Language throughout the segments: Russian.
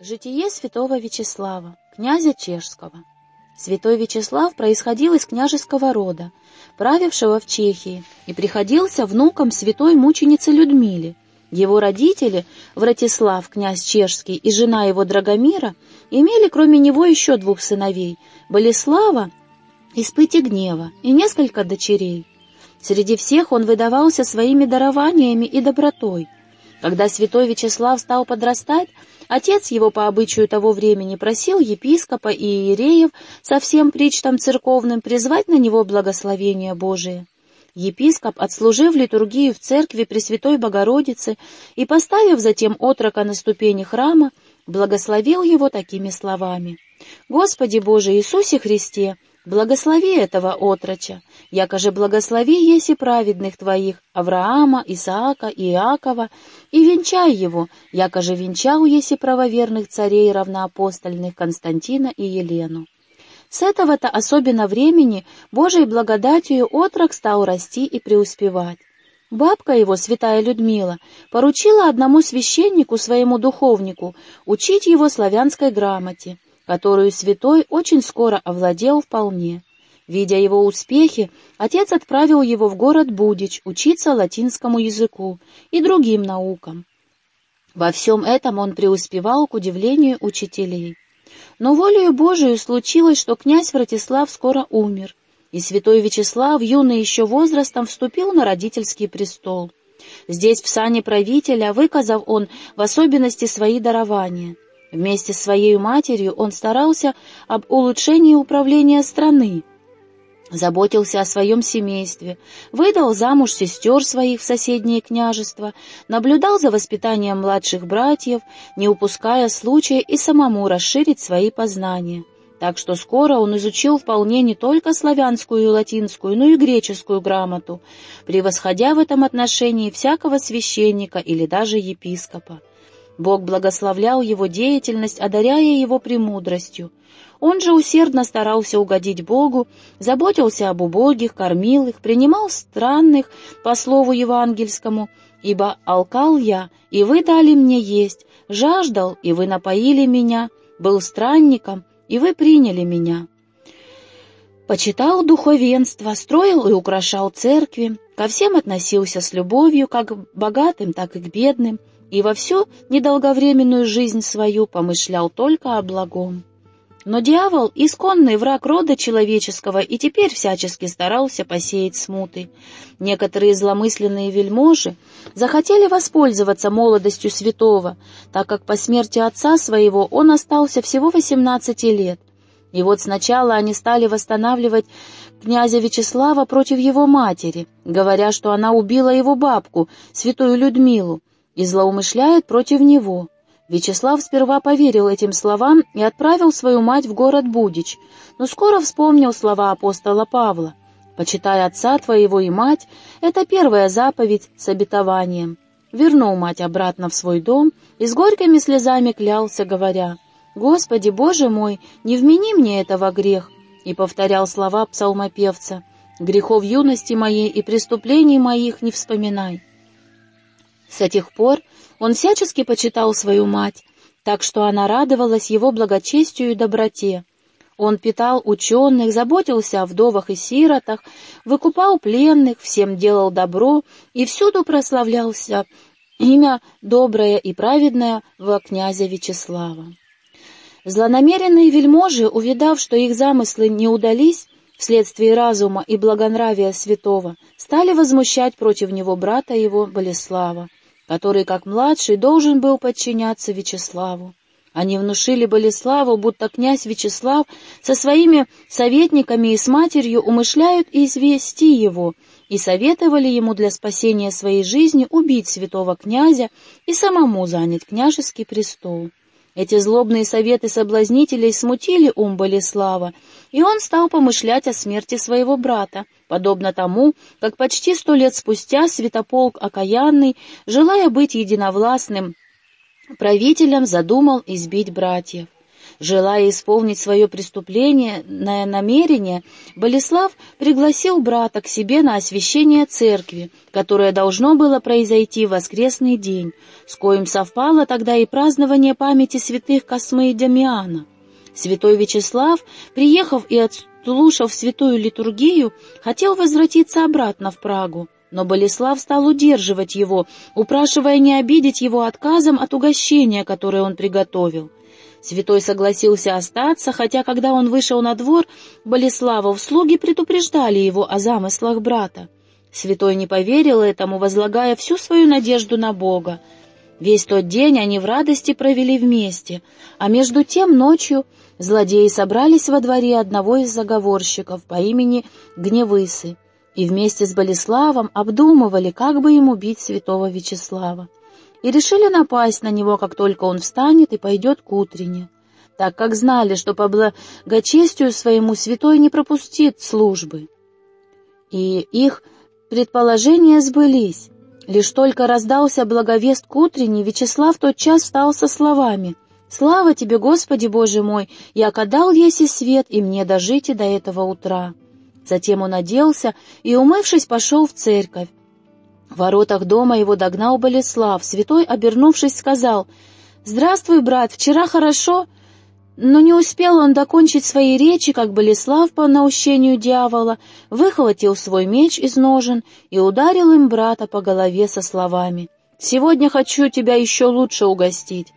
Житие святого Вячеслава, князя Чешского. Святой Вячеслав происходил из княжеского рода, правившего в Чехии, и приходился внуком святой мученицы Людмиле. Его родители, Вратислав, князь чешский, и жена его Драгомира, имели кроме него еще двух сыновей, Болеслава из гнева и несколько дочерей. Среди всех он выдавался своими дарованиями и добротой. Когда святой Вячеслав стал подрастать, Отец его по обычаю того времени просил епископа и иереев со всем причтом церковным призвать на него благословение Божие. Епископ, отслужив литургию в церкви Пресвятой Богородицы и поставив затем отрока на ступени храма, благословил его такими словами. «Господи Боже Иисусе Христе, Благослови этого отроча, якоже благослови еси праведных твоих, Авраама, Исаака и Иакова, и венчай его, якоже венчал еси правоверных царей равноапостольных Константина и Елену. С этого-то особенно времени Божией благодатью отрок стал расти и преуспевать. Бабка его, святая Людмила, поручила одному священнику, своему духовнику, учить его славянской грамоте, которую святой очень скоро овладел вполне. Видя его успехи, отец отправил его в город Будич учиться латинскому языку и другим наукам. Во всем этом он преуспевал к удивлению учителей. Но волею Божию случилось, что князь Вратислав скоро умер, и святой Вячеслав, юный еще возрастом, вступил на родительский престол. Здесь, в сане правителя, выказав он в особенности свои дарования — Вместе с своей матерью он старался об улучшении управления страны, заботился о своем семействе, выдал замуж сестер своих в соседние княжества, наблюдал за воспитанием младших братьев, не упуская случая и самому расширить свои познания. Так что скоро он изучил вполне не только славянскую и латинскую, но и греческую грамоту, превосходя в этом отношении всякого священника или даже епископа. Бог благословлял его деятельность, одаряя его премудростью. Он же усердно старался угодить Богу, заботился об убогих, кормил их, принимал странных, по слову евангельскому, «Ибо алкал я, и вы дали мне есть, жаждал, и вы напоили меня, был странником, и вы приняли меня». Почитал духовенство, строил и украшал церкви, ко всем относился с любовью, как к богатым, так и к бедным, и во всю недолговременную жизнь свою помышлял только о благом. Но дьявол — исконный враг рода человеческого и теперь всячески старался посеять смуты. Некоторые зломысленные вельможи захотели воспользоваться молодостью святого, так как по смерти отца своего он остался всего 18 лет. И вот сначала они стали восстанавливать князя Вячеслава против его матери, говоря, что она убила его бабку, святую Людмилу, и злоумышляет против него. Вячеслав сперва поверил этим словам и отправил свою мать в город Будич, но скоро вспомнил слова апостола Павла. «Почитай отца твоего и мать» — это первая заповедь с обетованием. Вернул мать обратно в свой дом и с горькими слезами клялся, говоря, «Господи, Боже мой, не вмени мне этого грех!» и повторял слова псалмопевца, «Грехов юности моей и преступлений моих не вспоминай». С тех пор он всячески почитал свою мать, так что она радовалась его благочестию и доброте. Он питал ученых, заботился о вдовах и сиротах, выкупал пленных, всем делал добро и всюду прославлялся имя доброе и праведное во князя Вячеслава. Злонамеренные вельможи, увидав, что их замыслы не удались, вследствие разума и благонравия святого, стали возмущать против него брата его Болеслава, который, как младший, должен был подчиняться Вячеславу. Они внушили Болеславу, будто князь Вячеслав со своими советниками и с матерью умышляют извести его, и советовали ему для спасения своей жизни убить святого князя и самому занять княжеский престол. Эти злобные советы соблазнителей смутили ум Болеслава, и он стал помышлять о смерти своего брата, подобно тому, как почти сто лет спустя святополк окаянный, желая быть единовластным правителем, задумал избить братьев. Желая исполнить свое преступление на намерение, Болеслав пригласил брата к себе на освящение церкви, которое должно было произойти в воскресный день, с коим совпало тогда и празднование памяти святых Космы и Дамиана. Святой Вячеслав, приехав и отслушав святую литургию, хотел возвратиться обратно в Прагу, но Болеслав стал удерживать его, упрашивая не обидеть его отказом от угощения, которое он приготовил. Святой согласился остаться, хотя, когда он вышел на двор, Болеславов слуги предупреждали его о замыслах брата. Святой не поверил этому, возлагая всю свою надежду на Бога. Весь тот день они в радости провели вместе, а между тем ночью злодеи собрались во дворе одного из заговорщиков по имени Гневысы и вместе с Болеславом обдумывали, как бы ему убить святого Вячеслава и решили напасть на него, как только он встанет и пойдет к утренне, так как знали, что по благочестию своему святой не пропустит службы. И их предположения сбылись. Лишь только раздался благовест к утренней, Вячеслав тотчас встал со словами «Слава тебе, Господи Боже мой! Я кадал еси свет, и мне дожить и до этого утра». Затем он оделся и, умывшись, пошел в церковь, в воротах дома его догнал Болеслав. Святой, обернувшись, сказал, «Здравствуй, брат, вчера хорошо?» Но не успел он докончить свои речи, как Болеслав по наущению дьявола выхватил свой меч из ножен и ударил им брата по голове со словами «Сегодня хочу тебя еще лучше угостить».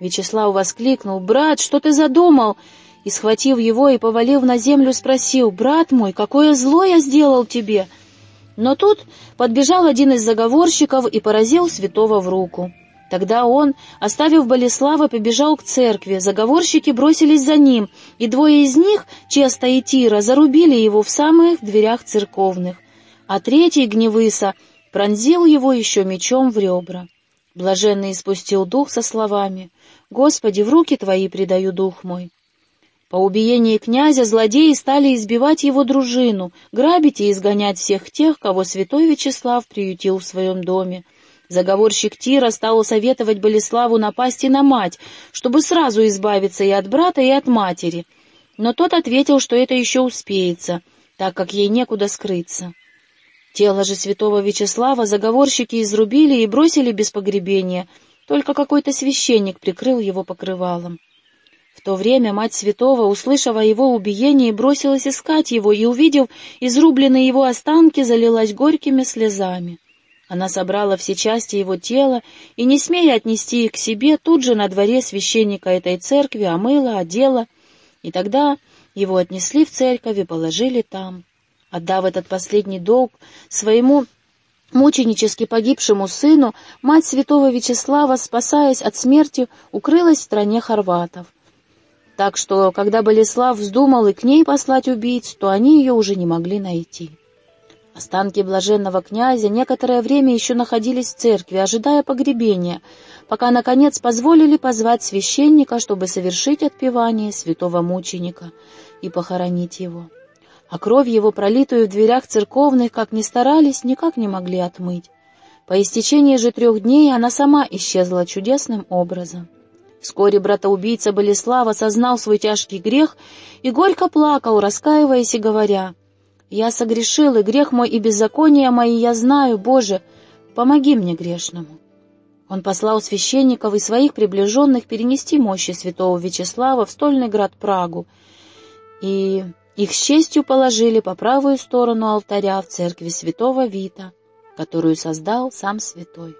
Вячеслав воскликнул «Брат, что ты задумал?» и, схватив его и повалив на землю, спросил «Брат мой, какое зло я сделал тебе?» Но тут подбежал один из заговорщиков и поразил святого в руку. Тогда он, оставив Болеслава, побежал к церкви. Заговорщики бросились за ним, и двое из них, Честа и Тира, зарубили его в самых дверях церковных, а третий, Гневыса, пронзил его еще мечом в ребра. Блаженный испустил дух со словами «Господи, в руки Твои предаю дух мой». По убиении князя злодеи стали избивать его дружину, грабить и изгонять всех тех, кого святой Вячеслав приютил в своем доме. Заговорщик Тира стал советовать Болеславу напасть и на мать, чтобы сразу избавиться и от брата, и от матери. Но тот ответил, что это еще успеется, так как ей некуда скрыться. Тело же святого Вячеслава заговорщики изрубили и бросили без погребения, только какой-то священник прикрыл его покрывалом. В то время мать святого, услышав о его убиении, бросилась искать его и, увидев изрубленные его останки, залилась горькими слезами. Она собрала все части его тела и, не смея отнести их к себе, тут же на дворе священника этой церкви омыла, одела, и тогда его отнесли в церковь и положили там. Отдав этот последний долг своему мученически погибшему сыну, мать святого Вячеслава, спасаясь от смерти, укрылась в стране хорватов. Так что, когда Болеслав вздумал и к ней послать убийц, то они ее уже не могли найти. Останки блаженного князя некоторое время еще находились в церкви, ожидая погребения, пока, наконец, позволили позвать священника, чтобы совершить отпевание святого мученика и похоронить его. А кровь его, пролитую в дверях церковных, как ни старались, никак не могли отмыть. По истечении же трех дней она сама исчезла чудесным образом. Вскоре брата-убийца Болеслава сознал свой тяжкий грех и горько плакал, раскаиваясь и говоря, «Я согрешил, и грех мой и беззаконие мои я знаю, Боже, помоги мне грешному». Он послал священников и своих приближенных перенести мощи святого Вячеслава в стольный град Прагу, и их с честью положили по правую сторону алтаря в церкви святого Вита, которую создал сам святой.